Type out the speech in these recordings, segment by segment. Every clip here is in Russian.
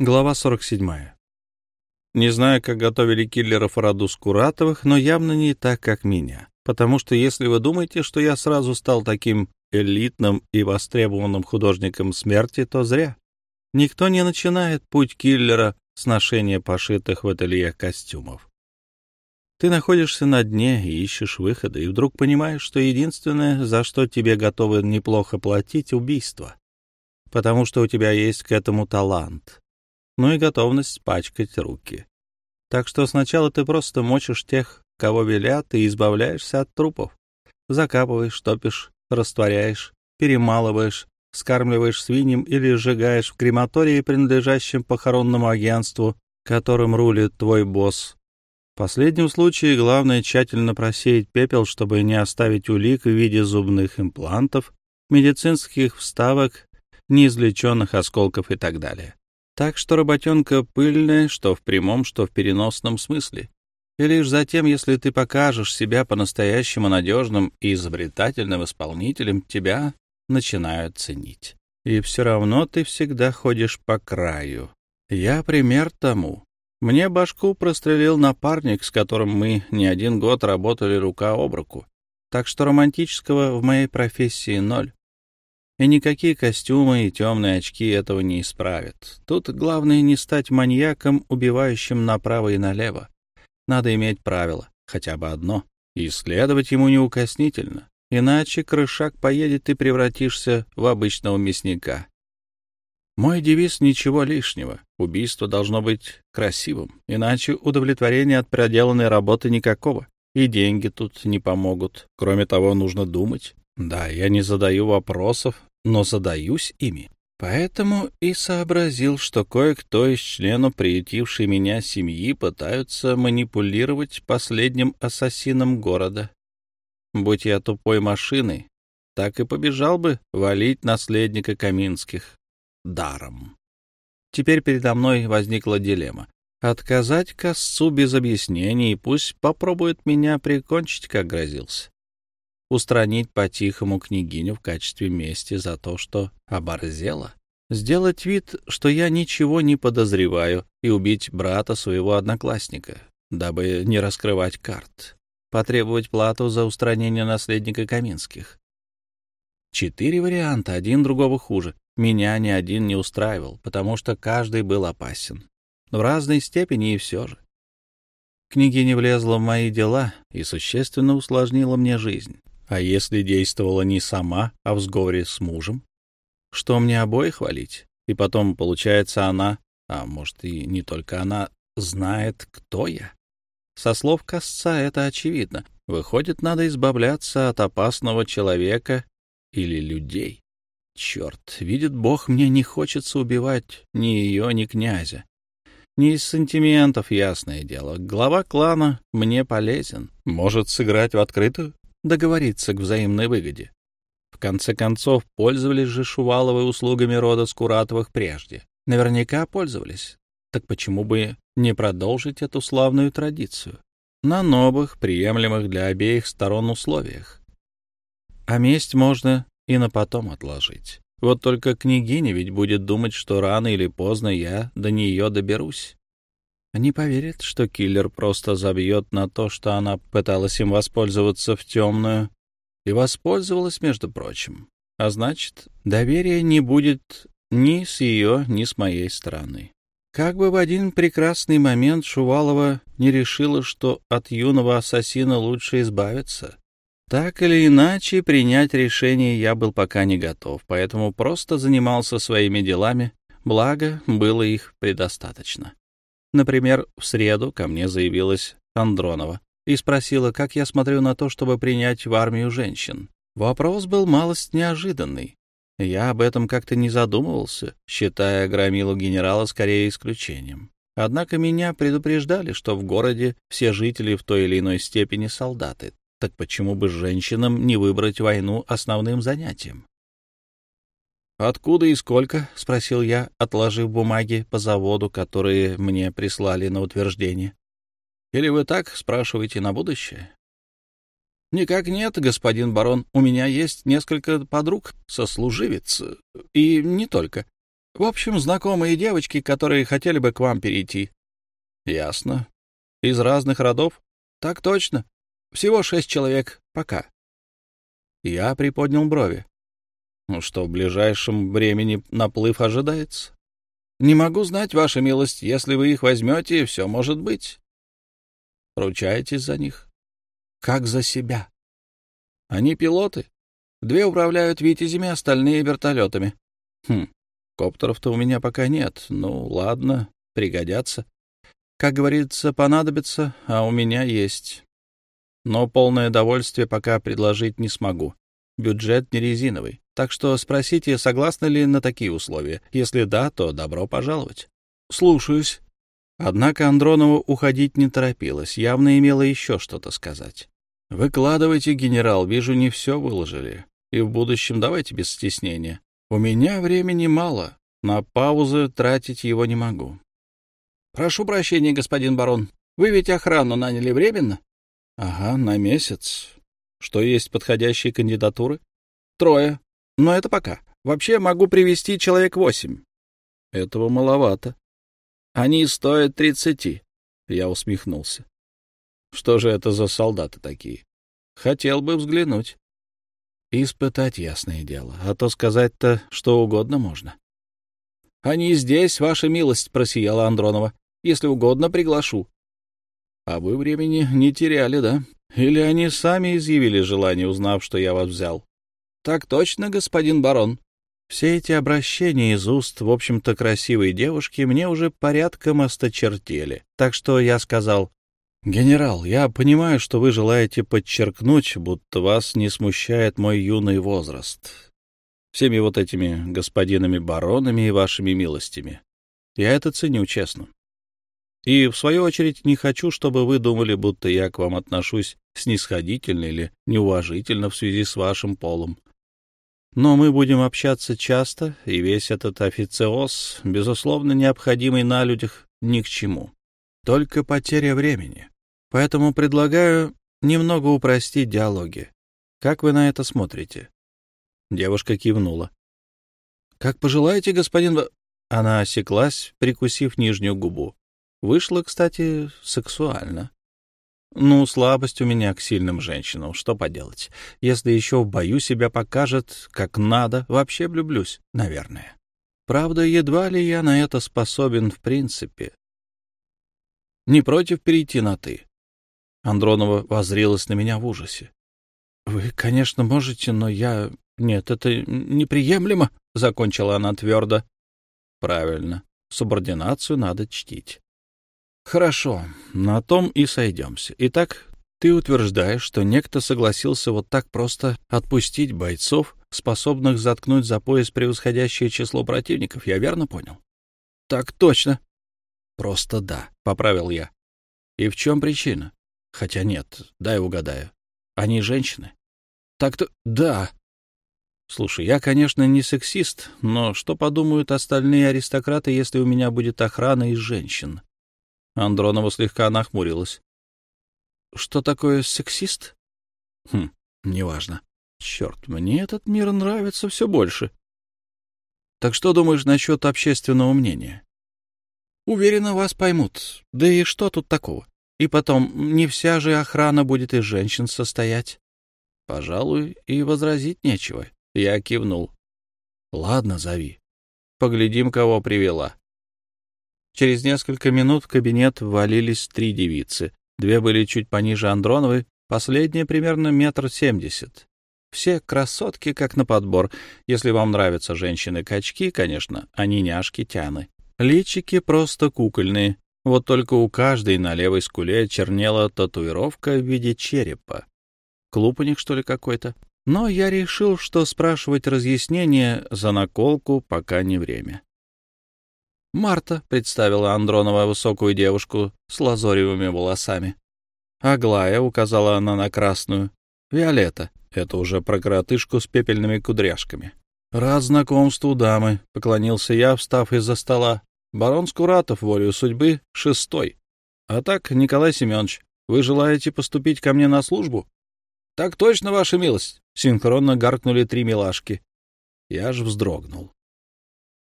Глава 47. Не знаю, как готовили киллеров роду Скуратовых, но явно не так, как меня. Потому что если вы думаете, что я сразу стал таким элитным и востребованным художником смерти, то зря. Никто не начинает путь киллера с ношения пошитых в ателье костюмов. Ты находишься на дне и ищешь выхода, и вдруг понимаешь, что единственное, за что тебе готовы неплохо платить — убийство. Потому что у тебя есть к этому талант ну и готовность пачкать руки. Так что сначала ты просто мочишь тех, кого велят, и избавляешься от трупов. Закапываешь, топишь, растворяешь, перемалываешь, скармливаешь свиньям или сжигаешь в крематории, принадлежащем похоронному агентству, которым рулит твой босс. В последнем случае главное тщательно просеять пепел, чтобы не оставить улик в виде зубных имплантов, медицинских вставок, неизлеченных осколков и так далее. Так что работенка пыльная, что в прямом, что в переносном смысле. И лишь затем, если ты покажешь себя по-настоящему надежным и изобретательным исполнителем, тебя начинают ценить. И все равно ты всегда ходишь по краю. Я пример тому. Мне башку прострелил напарник, с которым мы не один год работали рука об руку. Так что романтического в моей профессии ноль. И никакие костюмы и темные очки этого не исправят. Тут главное не стать маньяком, убивающим направо и налево. Надо иметь правило, хотя бы одно, и следовать ему неукоснительно. Иначе крышак поедет и превратишься в обычного мясника. Мой девиз — ничего лишнего. Убийство должно быть красивым, иначе удовлетворения от проделанной работы никакого. И деньги тут не помогут. Кроме того, нужно думать. Да, я не задаю вопросов, но задаюсь ими. Поэтому и сообразил, что кое-кто из членов приютившей меня семьи пытаются манипулировать последним ассасином города. Будь я тупой машиной, так и побежал бы валить наследника Каминских даром. Теперь передо мной возникла дилемма. Отказать косцу без объяснений, пусть попробует меня прикончить, как грозился устранить по-тихому княгиню в качестве мести за то, что оборзела, сделать вид, что я ничего не подозреваю, и убить брата своего одноклассника, дабы не раскрывать карт, потребовать плату за устранение наследника Каминских. Четыре варианта, один другого хуже. Меня ни один не устраивал, потому что каждый был опасен. В разной степени и все же. Княгиня влезла в мои дела и существенно усложнила мне жизнь. А если действовала не сама, а в сговоре с мужем? Что мне обоих хвалить? И потом, получается, она, а может и не только она, знает, кто я. Со слов Косца это очевидно. Выходит, надо избавляться от опасного человека или людей. Черт, видит Бог, мне не хочется убивать ни ее, ни князя. Не из сантиментов, ясное дело. Глава клана мне полезен. Может сыграть в открытую? Договориться к взаимной выгоде. В конце концов, пользовались же Шуваловы услугами рода Скуратовых прежде. Наверняка пользовались. Так почему бы не продолжить эту славную традицию? На новых, приемлемых для обеих сторон условиях. А месть можно и на потом отложить. Вот только княгиня ведь будет думать, что рано или поздно я до нее доберусь. Они поверят, что киллер просто забьет на то, что она пыталась им воспользоваться в темную. И воспользовалась, между прочим. А значит, доверия не будет ни с ее, ни с моей стороны. Как бы в один прекрасный момент Шувалова не решила, что от юного ассасина лучше избавиться. Так или иначе, принять решение я был пока не готов, поэтому просто занимался своими делами, благо было их предостаточно. Например, в среду ко мне заявилась Андронова и спросила, как я смотрю на то, чтобы принять в армию женщин. Вопрос был малость неожиданный. Я об этом как-то не задумывался, считая громилу генерала скорее исключением. Однако меня предупреждали, что в городе все жители в той или иной степени солдаты. Так почему бы женщинам не выбрать войну основным занятием? «Откуда и сколько?» — спросил я, отложив бумаги по заводу, которые мне прислали на утверждение. «Или вы так спрашиваете на будущее?» «Никак нет, господин барон. У меня есть несколько подруг, сослуживец, и не только. В общем, знакомые девочки, которые хотели бы к вам перейти. Ясно. Из разных родов? Так точно. Всего шесть человек. Пока. Я приподнял брови. Что, в ближайшем времени наплыв ожидается? Не могу знать, ваша милость. Если вы их возьмете, все может быть. Ручаетесь за них? Как за себя? Они пилоты. Две управляют витязями, остальные — вертолетами. Хм, коптеров-то у меня пока нет. Ну, ладно, пригодятся. Как говорится, понадобится, а у меня есть. Но полное довольствие пока предложить не смогу. Бюджет не резиновый. Так что спросите, согласны ли на такие условия. Если да, то добро пожаловать. Слушаюсь. Однако Андронова уходить не торопилась, явно имела еще что-то сказать. «Выкладывайте, генерал, вижу, не все выложили. И в будущем давайте без стеснения. У меня времени мало, на паузы тратить его не могу. Прошу прощения, господин барон. Вы ведь охрану наняли временно? Ага, на месяц. Что есть подходящие кандидатуры? Трое. Но это пока. Вообще могу привести человек восемь. Этого маловато. Они стоят тридцати. Я усмехнулся. Что же это за солдаты такие? Хотел бы взглянуть. Испытать, ясное дело, а то сказать-то что угодно можно. — Они здесь, ваша милость, — просияла Андронова. — Если угодно, приглашу. — А вы времени не теряли, да? Или они сами изъявили желание, узнав, что я вас взял? — Так точно, господин барон. Все эти обращения из уст, в общем-то, красивой девушки мне уже порядком осточертели, так что я сказал, «Генерал, я понимаю, что вы желаете подчеркнуть, будто вас не смущает мой юный возраст. Всеми вот этими господинами-баронами и вашими милостями. Я это ценю, честно. И, в свою очередь, не хочу, чтобы вы думали, будто я к вам отношусь снисходительно или неуважительно в связи с вашим полом. Но мы будем общаться часто, и весь этот официоз, безусловно, необходимый на людях, ни к чему. Только потеря времени. Поэтому предлагаю немного упростить диалоги. Как вы на это смотрите?» Девушка кивнула. «Как пожелаете, господин...» Она осеклась, прикусив нижнюю губу. Вышло, кстати, сексуально. Ну, слабость у меня к сильным женщинам, что поделать. Если еще в бою себя покажет, как надо, вообще влюблюсь, наверное. Правда, едва ли я на это способен в принципе не против перейти на «ты». Андронова воззрелась на меня в ужасе. — Вы, конечно, можете, но я... Нет, это неприемлемо, — закончила она твердо. — Правильно. Субординацию надо чтить. — Хорошо, на том и сойдемся. Итак, ты утверждаешь, что некто согласился вот так просто отпустить бойцов, способных заткнуть за пояс превосходящее число противников, я верно понял? — Так точно, Просто да, — поправил я. И в чем причина? Хотя нет, дай угадаю. Они женщины? Так-то да. Слушай, я, конечно, не сексист, но что подумают остальные аристократы, если у меня будет охрана из женщин? Андронова слегка нахмурилась. Что такое сексист? Хм, неважно. Черт, мне этот мир нравится все больше. Так что думаешь насчет общественного мнения? Уверена, вас поймут. Да и что тут такого? И потом, не вся же охрана будет из женщин состоять. Пожалуй, и возразить нечего. Я кивнул. Ладно, зови. Поглядим, кого привела. Через несколько минут в кабинет ввалились три девицы. Две были чуть пониже Андроновой, последняя примерно метр семьдесят. Все красотки как на подбор. Если вам нравятся женщины-качки, конечно, не няшки-тяны. Личики просто кукольные, вот только у каждой на левой скуле чернела татуировка в виде черепа. Клуб у них, что ли, какой-то? Но я решил, что спрашивать разъяснение за наколку пока не время. «Марта», — представила Андронова высокую девушку с лазоревыми волосами. «Аглая», — указала она на красную. «Виолетта», — это уже про коротышку с пепельными кудряшками. «Рад знакомству, дамы», — поклонился я, встав из-за стола. Барон Скуратов, волею судьбы, шестой. А так, Николай Семенович, вы желаете поступить ко мне на службу? — Так точно, ваша милость! — синхронно гаркнули три милашки. Я ж вздрогнул.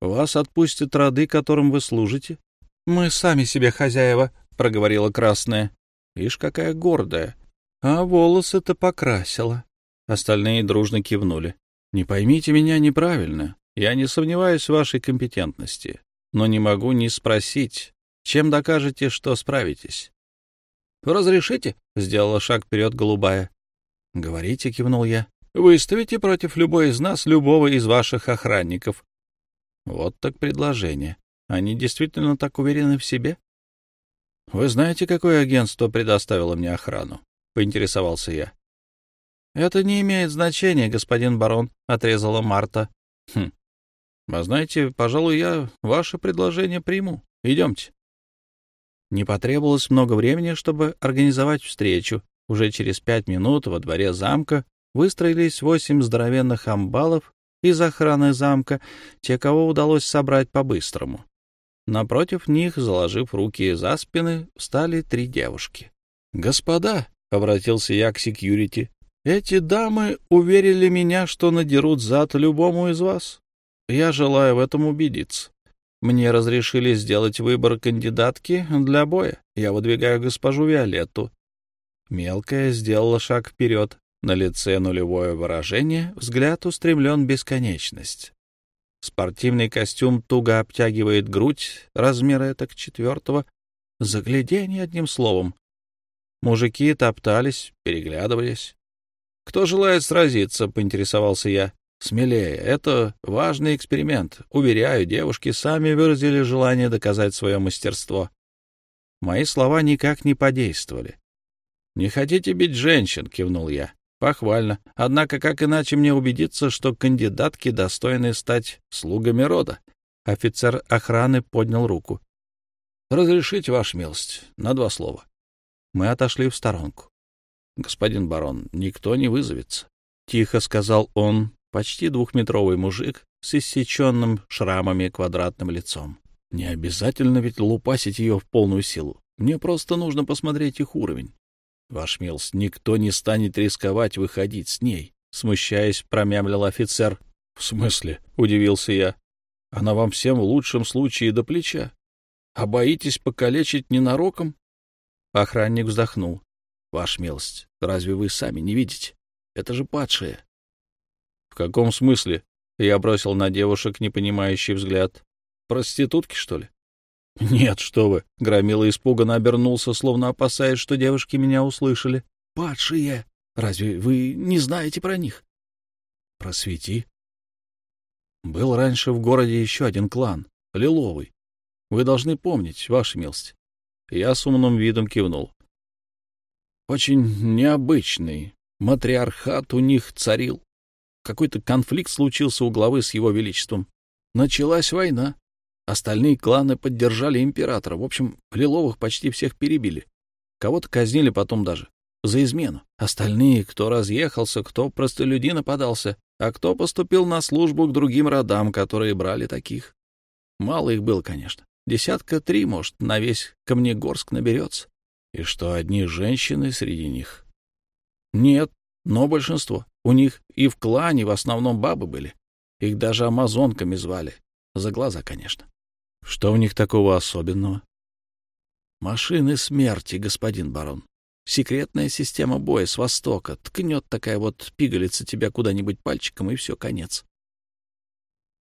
Вас отпустят роды, которым вы служите. Мы сами себе хозяева, — проговорила красная. Ишь, какая гордая. А волосы-то покрасила. Остальные дружно кивнули. Не поймите меня неправильно. Я не сомневаюсь в вашей компетентности, но не могу не спросить, чем докажете, что справитесь. «Разрешите?» — сделала шаг вперед голубая. «Говорите», — кивнул я. «Выставите против любой из нас любого из ваших охранников». Вот так предложение. Они действительно так уверены в себе? «Вы знаете, какое агентство предоставило мне охрану?» — поинтересовался я. «Это не имеет значения, господин барон», — отрезала Марта. «Хм. А знаете, пожалуй, я ваше предложение приму. Идемте». Не потребовалось много времени, чтобы организовать встречу. Уже через пять минут во дворе замка выстроились восемь здоровенных амбалов из охраны замка, те, кого удалось собрать по-быстрому. Напротив них, заложив руки за спины, встали три девушки. «Господа», — обратился я к секьюрити, — «эти дамы уверили меня, что надерут зад любому из вас. Я желаю в этом убедиться. Мне разрешили сделать выбор кандидатки для боя. Я выдвигаю госпожу Виолетту». Мелкая сделала шаг вперед. На лице нулевое выражение, взгляд устремлен бесконечность. Спортивный костюм туго обтягивает грудь, размера это к четвертого. Загляденье, одним словом. Мужики топтались, переглядывались. «Кто желает сразиться?» — поинтересовался я. «Смелее. Это важный эксперимент. Уверяю, девушки сами выразили желание доказать свое мастерство». Мои слова никак не подействовали. «Не хотите бить женщин?» — кивнул я. Похвально. Однако как иначе мне убедиться, что кандидатки достойны стать слугами рода? Офицер охраны поднял руку. Разрешите, ваша милость, на два слова. Мы отошли в сторонку. Господин барон, никто не вызовется. Тихо сказал он, почти двухметровый мужик с иссеченным шрамами квадратным лицом. Не обязательно ведь лупасить ее в полную силу. Мне просто нужно посмотреть их уровень. Ваш милость, никто не станет рисковать выходить с ней, смущаясь, промямлил офицер. В смысле? удивился я. Она вам всем в лучшем случае до плеча. А боитесь покалечить ненароком? Охранник вздохнул. Ваш милость, разве вы сами не видите? Это же падшая. В каком смысле? Я бросил на девушек непонимающий взгляд. Проститутки, что ли? — Нет, что вы! — Громила испуганно обернулся, словно опасаясь, что девушки меня услышали. — Падшие! Разве вы не знаете про них? — Просвети. Был раньше в городе еще один клан — Лиловый. Вы должны помнить, ваша милость. Я с умным видом кивнул. Очень необычный. Матриархат у них царил. Какой-то конфликт случился у главы с его величеством. Началась война. Остальные кланы поддержали императора. В общем, Лиловых почти всех перебили. Кого-то казнили потом даже. За измену. Остальные, кто разъехался, кто простолюдина подался, а кто поступил на службу к другим родам, которые брали таких. Мало их было, конечно. Десятка три, может, на весь Камнегорск наберется. И что, одни женщины среди них? Нет, но большинство. У них и в клане в основном бабы были. Их даже амазонками звали. За глаза, конечно. Что в них такого особенного? Машины смерти, господин барон. Секретная система боя с востока. Ткнет такая вот пигалица тебя куда-нибудь пальчиком, и все, конец.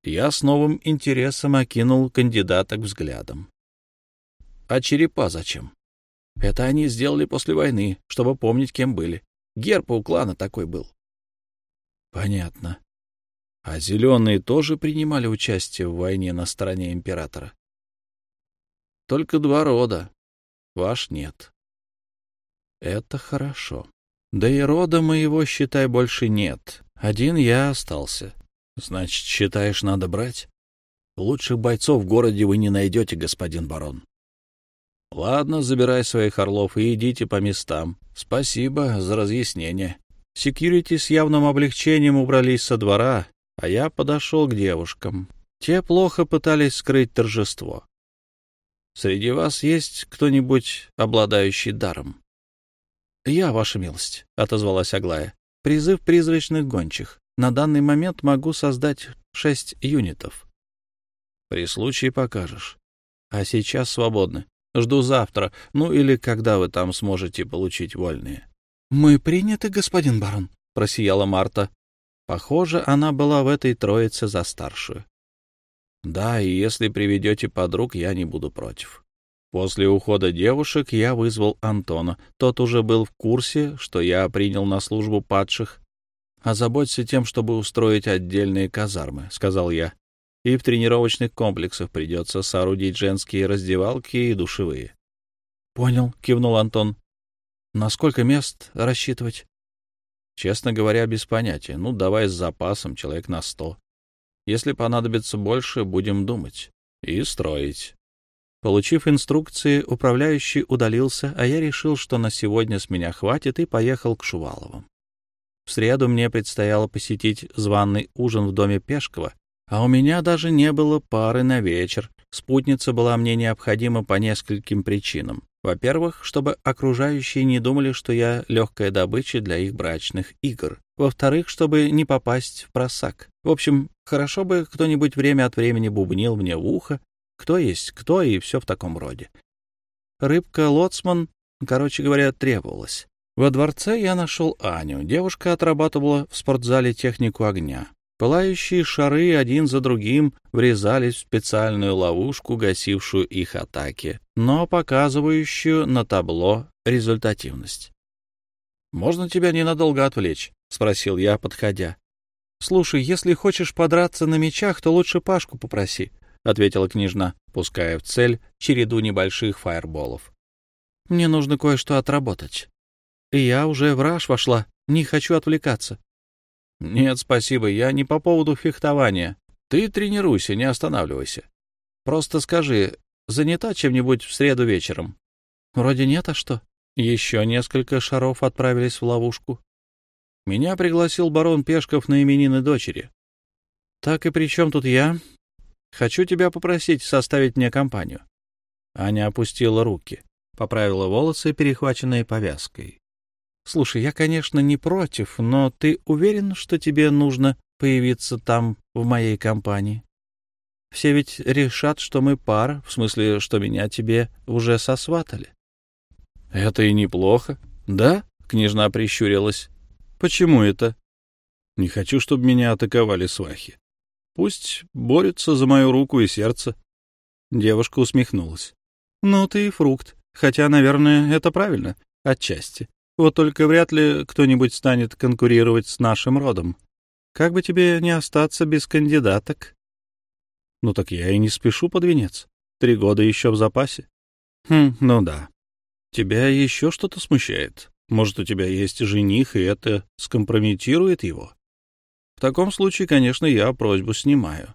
Я с новым интересом окинул кандидаток взглядом. А черепа зачем? Это они сделали после войны, чтобы помнить, кем были. Герб у клана такой был. Понятно. А зеленые тоже принимали участие в войне на стороне императора? Только два рода. Ваш нет. Это хорошо. Да и рода моего, считай, больше нет. Один я остался. Значит, считаешь, надо брать? Лучших бойцов в городе вы не найдете, господин барон. Ладно, забирай своих орлов и идите по местам. Спасибо за разъяснение. Секьюрити с явным облегчением убрались со двора, а я подошел к девушкам. Те плохо пытались скрыть торжество. «Среди вас есть кто-нибудь, обладающий даром?» «Я, ваша милость», — отозвалась Аглая. «Призыв призрачных гончих. На данный момент могу создать шесть юнитов». При случае покажешь. А сейчас свободны. Жду завтра, ну или когда вы там сможете получить вольные. — Мы приняты, господин барон, — просияла Марта. Похоже, она была в этой троице за старшую. Да, и если приведете подруг, я не буду против. После ухода девушек я вызвал Антона. Тот уже был в курсе, что я принял на службу падших. «Озаботься тем, чтобы устроить отдельные казармы», — сказал я. «И в тренировочных комплексах придется соорудить женские раздевалки и душевые». «Понял», — кивнул Антон. «На сколько мест рассчитывать?» «Честно говоря, без понятия. Ну, давай с запасом, человек на сто. Если понадобится больше, будем думать. И строить». Получив инструкции, управляющий удалился, а я решил, что на сегодня с меня хватит, и поехал к Шуваловым. В среду мне предстояло посетить званый ужин в доме Пешкова, а у меня даже не было пары на вечер. Спутница была мне необходима по нескольким причинам. Во-первых, чтобы окружающие не думали, что я легкая добыча для их брачных игр. Во-вторых, чтобы не попасть в просак. В общем, хорошо бы кто-нибудь время от времени бубнил мне в ухо, кто есть кто и все в таком роде. Рыбка-лоцман, короче говоря, требовалась. Во дворце я нашел Аню. Девушка отрабатывала в спортзале технику огня. Пылающие шары один за другим врезались в специальную ловушку, гасившую их атаки, но показывающую на табло результативность. «Можно тебя ненадолго отвлечь?» — спросил я, подходя. «Слушай, если хочешь подраться на мечах, то лучше Пашку попроси. — ответила княжна, пуская в цель череду небольших фаерболов. — Мне нужно кое-что отработать. И я уже в раж вошла, не хочу отвлекаться. — Нет, спасибо, я не по поводу фехтования. Ты тренируйся, не останавливайся. Просто скажи, занята чем-нибудь в среду вечером? — Вроде нет, а что? Еще несколько шаров отправились в ловушку. Меня пригласил барон Пешков на именины дочери. — Так и при чем тут я? Хочу тебя попросить составить мне компанию. Аня опустила руки, поправила волосы, перехваченные повязкой. Слушай, я, конечно, не против, но ты уверен, что тебе нужно появиться там в моей компании? Все ведь решат, что мы пара, в смысле, что меня тебе уже сосватали. — Это и неплохо. — Да? — княжна прищурилась. — Почему это? — Не хочу, чтобы меня атаковали свахи. Пусть борются за мою руку и сердце. Девушка усмехнулась. Ну, ты и фрукт. Хотя, наверное, это правильно. Отчасти. Вот только вряд ли кто-нибудь станет конкурировать с нашим родом. Как бы тебе не остаться без кандидаток? Ну так я и не спешу под венец. Три года еще в запасе. Хм, ну да. Тебя еще что-то смущает? Может, у тебя есть жених, и это скомпрометирует его? В таком случае, конечно, я просьбу снимаю.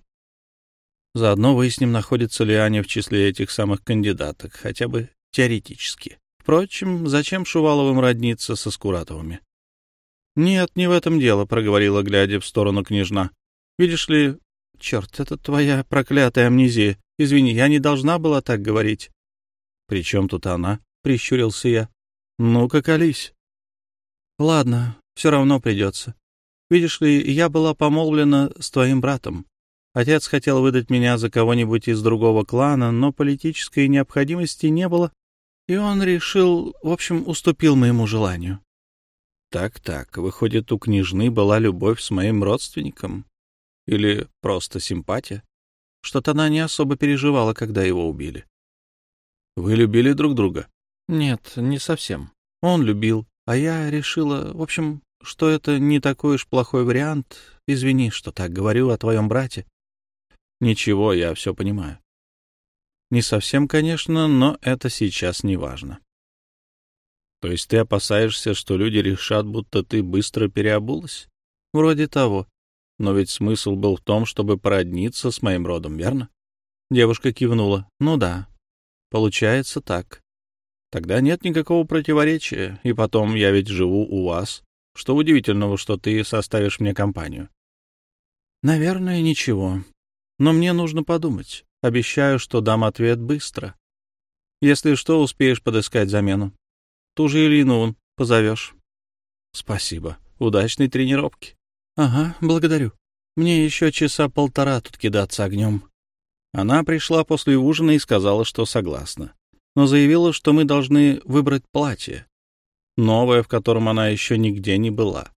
Заодно выясним, находится ли Аня в числе этих самых кандидаток, хотя бы теоретически. Впрочем, зачем Шуваловым родниться со Скуратовыми? — Нет, не в этом дело, — проговорила, глядя в сторону княжна. — Видишь ли... Черт, это твоя проклятая амнезия. Извини, я не должна была так говорить. — При чем тут она? — прищурился я. — Ну-ка, колись. — Ладно, все равно придется. Видишь ли, я была помолвлена с твоим братом. Отец хотел выдать меня за кого-нибудь из другого клана, но политической необходимости не было, и он решил, в общем, уступил моему желанию. Так-так, выходит, у княжны была любовь с моим родственником? Или просто симпатия? Что-то она не особо переживала, когда его убили. Вы любили друг друга? Нет, не совсем. Он любил, а я решила, в общем, что это не такой уж плохой вариант. Извини, что так говорю о твоем брате. Ничего, я все понимаю. Не совсем, конечно, но это сейчас не важно. То есть ты опасаешься, что люди решат, будто ты быстро переобулась? Вроде того. Но ведь смысл был в том, чтобы породниться с моим родом, верно? Девушка кивнула. Ну да. Получается так. Тогда нет никакого противоречия, и потом я ведь живу у вас. Что удивительного, что ты составишь мне компанию? Наверное, ничего. Но мне нужно подумать. Обещаю, что дам ответ быстро. Если что, успеешь подыскать замену. Ту же Илину он позовешь. Спасибо. Удачной тренировки. Ага, благодарю. Мне еще часа полтора тут кидаться огнем. Она пришла после ужина и сказала, что согласна, но заявила, что мы должны выбрать платье, новое, в котором она еще нигде не была.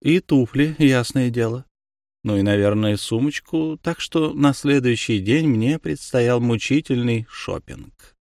И туфли, ясное дело ну и, наверное, сумочку, так что на следующий день мне предстоял мучительный шопинг.